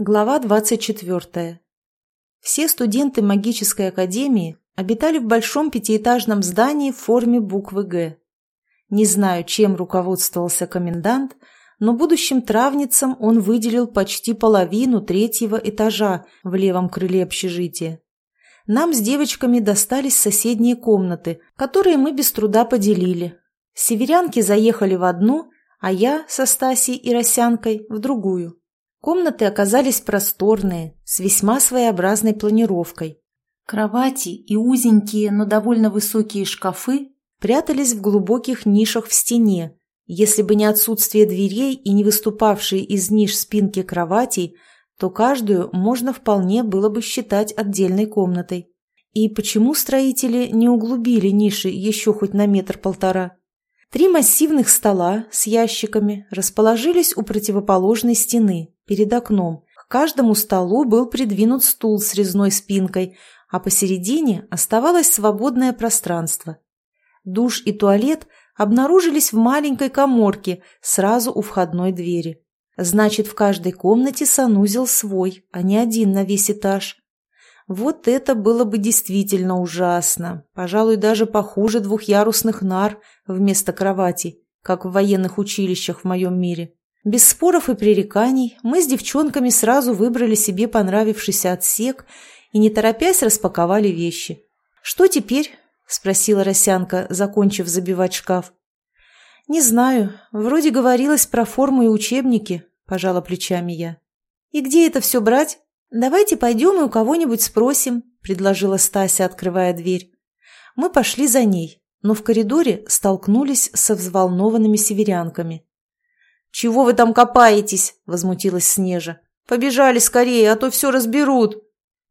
Глава 24. Все студенты магической академии обитали в большом пятиэтажном здании в форме буквы «Г». Не знаю, чем руководствовался комендант, но будущим травницам он выделил почти половину третьего этажа в левом крыле общежития. Нам с девочками достались соседние комнаты, которые мы без труда поделили. Северянки заехали в одну, а я со Стасей и Росянкой в другую. Комнаты оказались просторные, с весьма своеобразной планировкой. Кровати и узенькие, но довольно высокие шкафы прятались в глубоких нишах в стене. Если бы не отсутствие дверей и не выступавшие из ниш спинки кроватей, то каждую можно вполне было бы считать отдельной комнатой. И почему строители не углубили ниши еще хоть на метр-полтора? Три массивных стола с ящиками расположились у противоположной стены, перед окном. К каждому столу был придвинут стул с резной спинкой, а посередине оставалось свободное пространство. Душ и туалет обнаружились в маленькой коморке сразу у входной двери. Значит, в каждой комнате санузел свой, а не один на весь этаж. Вот это было бы действительно ужасно. Пожалуй, даже похуже двухъярусных нар вместо кровати, как в военных училищах в моем мире. Без споров и пререканий мы с девчонками сразу выбрали себе понравившийся отсек и, не торопясь, распаковали вещи. «Что теперь?» – спросила Росянка, закончив забивать шкаф. «Не знаю. Вроде говорилось про форму и учебники», – пожала плечами я. «И где это все брать? Давайте пойдем и у кого-нибудь спросим», – предложила Стася, открывая дверь. Мы пошли за ней, но в коридоре столкнулись со взволнованными северянками. «Чего вы там копаетесь?» – возмутилась Снежа. «Побежали скорее, а то все разберут!»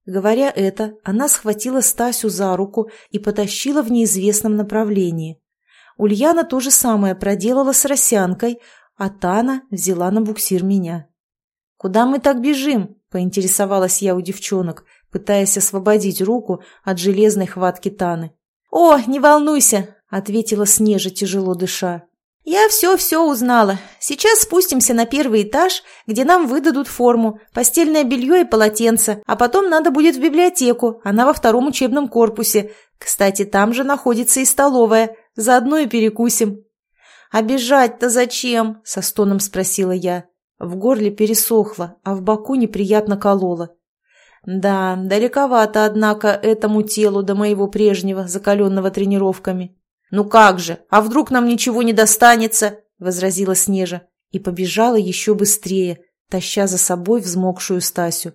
Говоря это, она схватила Стасю за руку и потащила в неизвестном направлении. Ульяна то же самое проделала с Росянкой, а Тана взяла на буксир меня. «Куда мы так бежим?» – поинтересовалась я у девчонок, пытаясь освободить руку от железной хватки Таны. «О, не волнуйся!» – ответила Снежа, тяжело дыша. «Я все-все узнала. Сейчас спустимся на первый этаж, где нам выдадут форму, постельное белье и полотенце, а потом надо будет в библиотеку, она во втором учебном корпусе. Кстати, там же находится и столовая, заодно и перекусим». «А бежать-то зачем?» – со стоном спросила я. В горле пересохло, а в боку неприятно кололо. Да, далековато, однако, этому телу до моего прежнего, закаленного тренировками. «Ну как же, а вдруг нам ничего не достанется?» – возразила Снежа и побежала еще быстрее, таща за собой взмокшую Стасю.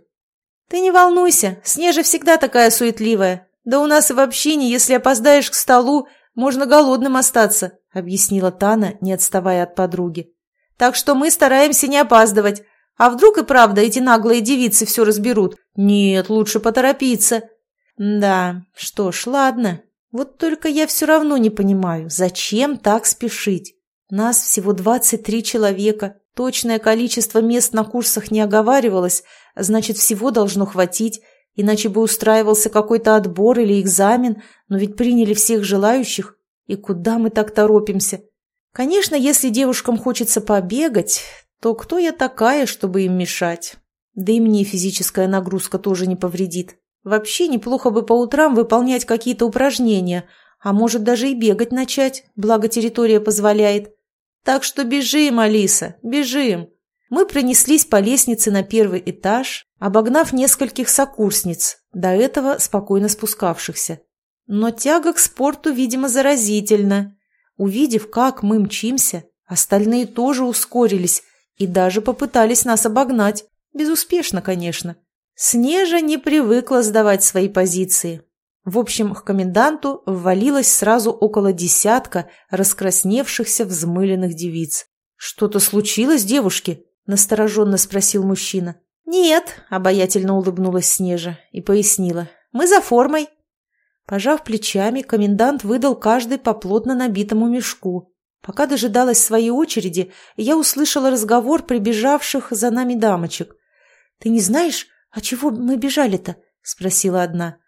«Ты не волнуйся, Снежа всегда такая суетливая. Да у нас и в общине, если опоздаешь к столу, можно голодным остаться», – объяснила Тана, не отставая от подруги. «Так что мы стараемся не опаздывать. А вдруг и правда эти наглые девицы все разберут? Нет, лучше поторопиться». «Да, что ж, ладно, вот только я все равно не понимаю, зачем так спешить? Нас всего 23 человека, точное количество мест на курсах не оговаривалось, значит, всего должно хватить, иначе бы устраивался какой-то отбор или экзамен, но ведь приняли всех желающих. И куда мы так торопимся? Конечно, если девушкам хочется побегать, то кто я такая, чтобы им мешать? Да и мне физическая нагрузка тоже не повредит. Вообще неплохо бы по утрам выполнять какие-то упражнения, а может даже и бегать начать, благо территория позволяет. Так что бежим, Алиса, бежим. Мы пронеслись по лестнице на первый этаж, обогнав нескольких сокурсниц, до этого спокойно спускавшихся. Но тяга к спорту, видимо, заразительна. Увидев, как мы мчимся, остальные тоже ускорились и даже попытались нас обогнать. Безуспешно, конечно. Снежа не привыкла сдавать свои позиции. В общем, к коменданту ввалилось сразу около десятка раскрасневшихся взмыленных девиц. «Что-то случилось, девушки?» – настороженно спросил мужчина. «Нет», – обаятельно улыбнулась Снежа и пояснила. «Мы за формой». Пожав плечами, комендант выдал каждый по плотно набитому мешку. Пока дожидалась своей очереди, я услышала разговор прибежавших за нами дамочек. «Ты не знаешь, «А чего мы бежали-то?» — спросила одна.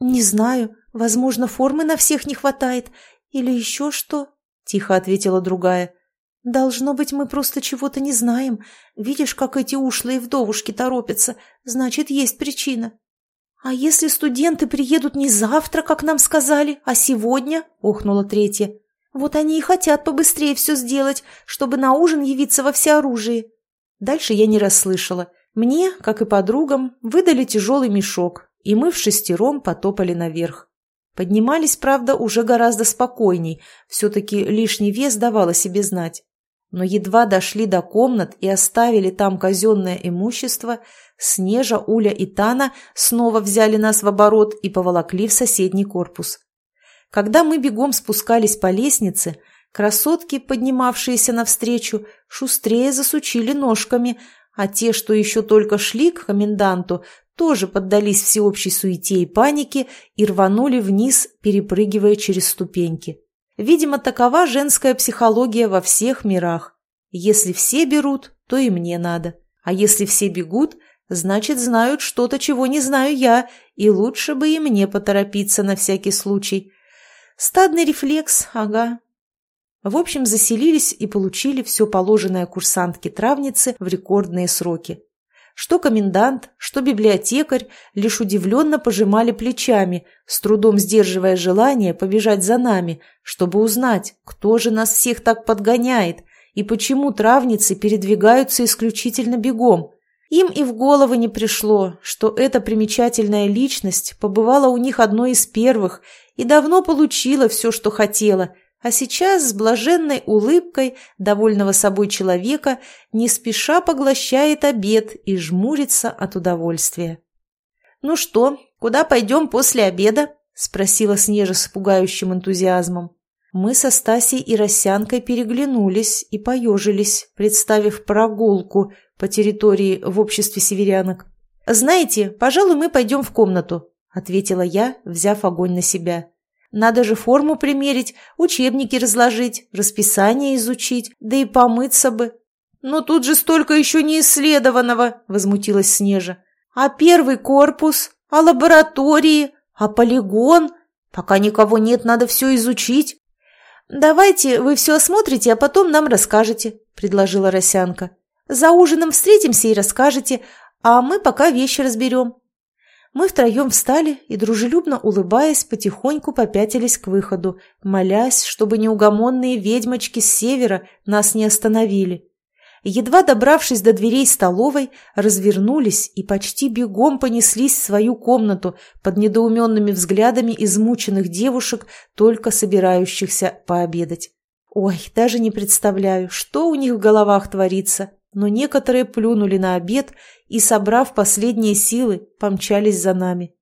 «Не знаю. Возможно, формы на всех не хватает. Или еще что?» — тихо ответила другая. «Должно быть, мы просто чего-то не знаем. Видишь, как эти ушлые вдовушки торопятся. Значит, есть причина». «А если студенты приедут не завтра, как нам сказали, а сегодня?» – охнула третья. «Вот они и хотят побыстрее все сделать, чтобы на ужин явиться во всеоружии». Дальше я не расслышала. Мне, как и подругам, выдали тяжелый мешок, и мы в шестером потопали наверх. Поднимались, правда, уже гораздо спокойней, все-таки лишний вес давал о себе знать. Но едва дошли до комнат и оставили там казенное имущество, Снежа, Уля и Тана снова взяли нас в оборот и поволокли в соседний корпус. Когда мы бегом спускались по лестнице, красотки, поднимавшиеся навстречу, шустрее засучили ножками, а те, что еще только шли к коменданту, тоже поддались всеобщей суете и панике и рванули вниз, перепрыгивая через ступеньки. Видимо, такова женская психология во всех мирах. Если все берут, то и мне надо. А если все бегут, значит, знают что-то, чего не знаю я, и лучше бы и мне поторопиться на всякий случай. Стадный рефлекс, ага. В общем, заселились и получили все положенное курсантке-травнице в рекордные сроки. Что комендант, что библиотекарь лишь удивленно пожимали плечами, с трудом сдерживая желание побежать за нами, чтобы узнать, кто же нас всех так подгоняет и почему травницы передвигаются исключительно бегом. Им и в голову не пришло, что эта примечательная личность побывала у них одной из первых и давно получила все, что хотела – а сейчас с блаженной улыбкой довольного собой человека не спеша поглощает обед и жмурится от удовольствия. «Ну что, куда пойдем после обеда?» – спросила Снежа с пугающим энтузиазмом. Мы со Стасей и Росянкой переглянулись и поежились, представив прогулку по территории в обществе северянок. «Знаете, пожалуй, мы пойдем в комнату», – ответила я, взяв огонь на себя. Надо же форму примерить, учебники разложить, расписание изучить, да и помыться бы. «Но тут же столько еще не исследованного!» – возмутилась Снежа. «А первый корпус? А лаборатории? А полигон? Пока никого нет, надо все изучить». «Давайте вы все осмотрите, а потом нам расскажете», – предложила Росянка. «За ужином встретимся и расскажете, а мы пока вещи разберем». Мы втроем встали и, дружелюбно улыбаясь, потихоньку попятились к выходу, молясь, чтобы неугомонные ведьмочки с севера нас не остановили. Едва добравшись до дверей столовой, развернулись и почти бегом понеслись в свою комнату под недоуменными взглядами измученных девушек, только собирающихся пообедать. Ой, даже не представляю, что у них в головах творится но некоторые плюнули на обед и, собрав последние силы, помчались за нами.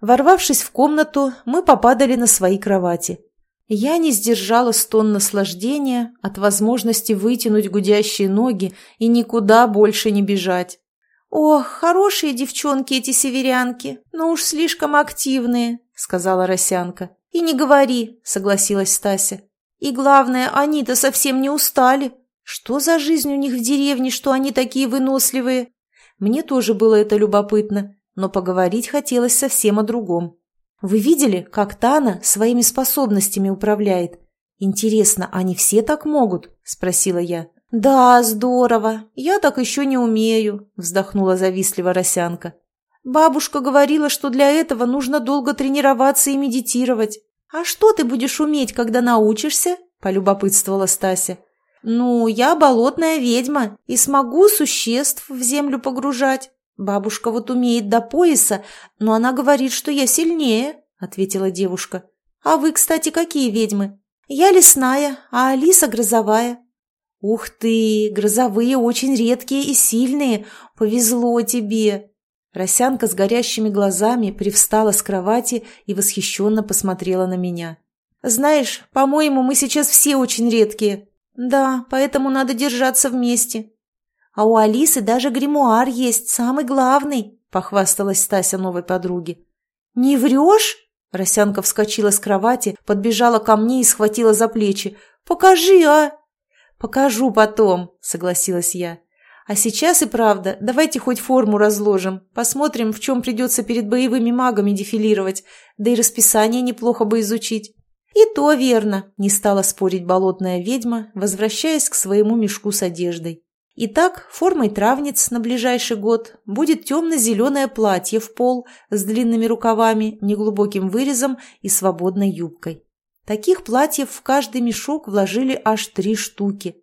Ворвавшись в комнату, мы попадали на свои кровати. Я не сдержала стон наслаждения от возможности вытянуть гудящие ноги и никуда больше не бежать. «Ох, хорошие девчонки эти северянки, но уж слишком активные», — сказала Росянка. «И не говори», — согласилась Стася. «И главное, они-то совсем не устали. Что за жизнь у них в деревне, что они такие выносливые? Мне тоже было это любопытно, но поговорить хотелось совсем о другом. Вы видели, как Тана своими способностями управляет? Интересно, они все так могут? Спросила я. Да, здорово. Я так еще не умею, вздохнула завистливо Росянка. Бабушка говорила, что для этого нужно долго тренироваться и медитировать. А что ты будешь уметь, когда научишься? Полюбопытствовала Стася. «Ну, я болотная ведьма и смогу существ в землю погружать. Бабушка вот умеет до пояса, но она говорит, что я сильнее», — ответила девушка. «А вы, кстати, какие ведьмы?» «Я лесная, а Алиса грозовая». «Ух ты, грозовые очень редкие и сильные. Повезло тебе!» Росянка с горящими глазами привстала с кровати и восхищенно посмотрела на меня. «Знаешь, по-моему, мы сейчас все очень редкие», «Да, поэтому надо держаться вместе». «А у Алисы даже гримуар есть, самый главный», — похвасталась Стася новой подруге. «Не врешь?» Росянка вскочила с кровати, подбежала ко мне и схватила за плечи. «Покажи, а!» «Покажу потом», — согласилась я. «А сейчас и правда, давайте хоть форму разложим, посмотрим, в чем придется перед боевыми магами дефилировать, да и расписание неплохо бы изучить». «И то верно», — не стала спорить болотная ведьма, возвращаясь к своему мешку с одеждой. Итак, формой травниц на ближайший год будет темно-зеленое платье в пол с длинными рукавами, неглубоким вырезом и свободной юбкой. Таких платьев в каждый мешок вложили аж три штуки.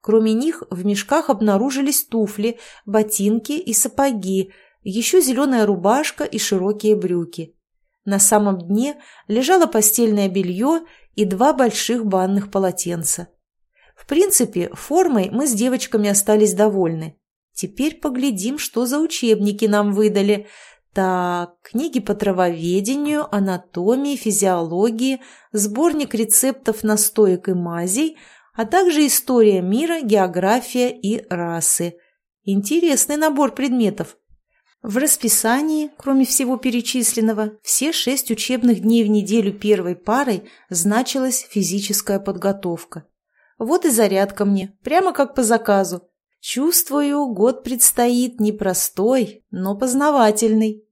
Кроме них в мешках обнаружились туфли, ботинки и сапоги, еще зеленая рубашка и широкие брюки. На самом дне лежало постельное белье и два больших банных полотенца. В принципе, формой мы с девочками остались довольны. Теперь поглядим, что за учебники нам выдали. Так, книги по травоведению, анатомии, физиологии, сборник рецептов настоек и мазей, а также история мира, география и расы. Интересный набор предметов. В расписании, кроме всего перечисленного, все шесть учебных дней в неделю первой парой значилась физическая подготовка. Вот и зарядка мне, прямо как по заказу. Чувствую, год предстоит непростой, но познавательный.